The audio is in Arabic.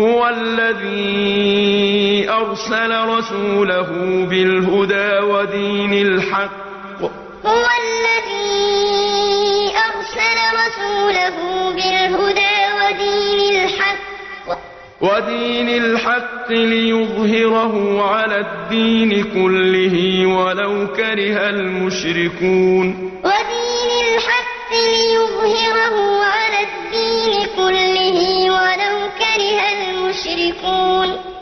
هو الذي أرسل رسوله بالهدى ودين الحق. هو الذي أرسل رسوله بالهدى ودين الحق. ودين الحق ليظهره على الدين كله ولو كره المشركون. ودين الحق ليظهره الْمُشْرِكُونَ